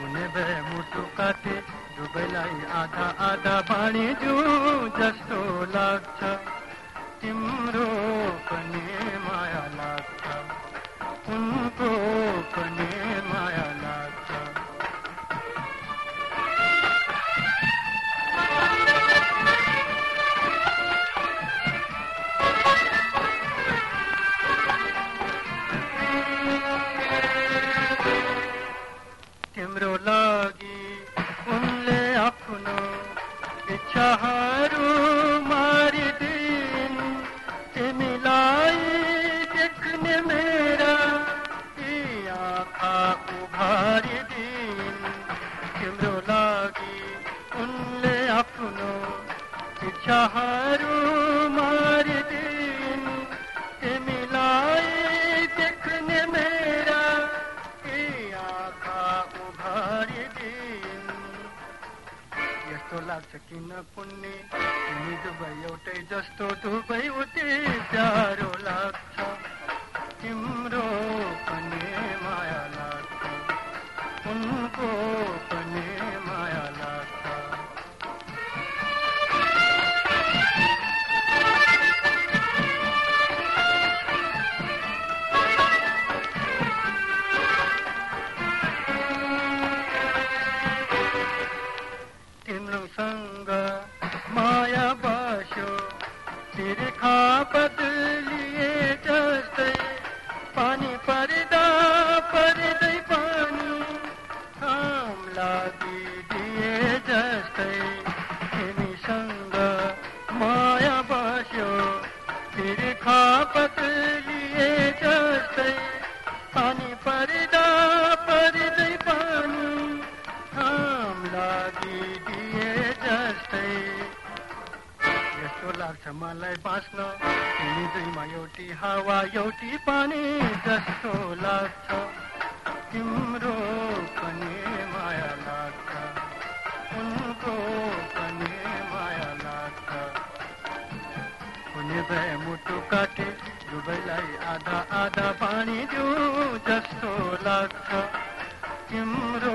मोटु के दुबई लाइ आधा आधा तिम्रो पनि माया लाग्छ। उनको पनि तिम्रो लागि उनले आफ्नो इच्छाहरू मारिदिन्। तिमीलाई देख्ने मेरा यी आँखा उभारिदिन् तिम्रो लागि उनले आफ्नो इच्छाहरू लाग्छ किन पुण्य दुवै एउटै जस्तो दुवै उति प्यारो लाग्छ। तिर्खा बदलिए जस्तै पानी परदा पर्दै पानी काम लागिदिए जस्तै संग माया बस्यो खा बदलिए लाग्छ मलाई बाँच्न तिमी दुईमा एउटी हावा एउटी पानी जस्तो लाग्छ तिम्रो पनि माया लाग्छ उनको पनि माया लाग्छ हुने भए मुटु काटे दुवैलाई आधा आधा पानी दिउँ जस्तो लाग्छ तिम्रो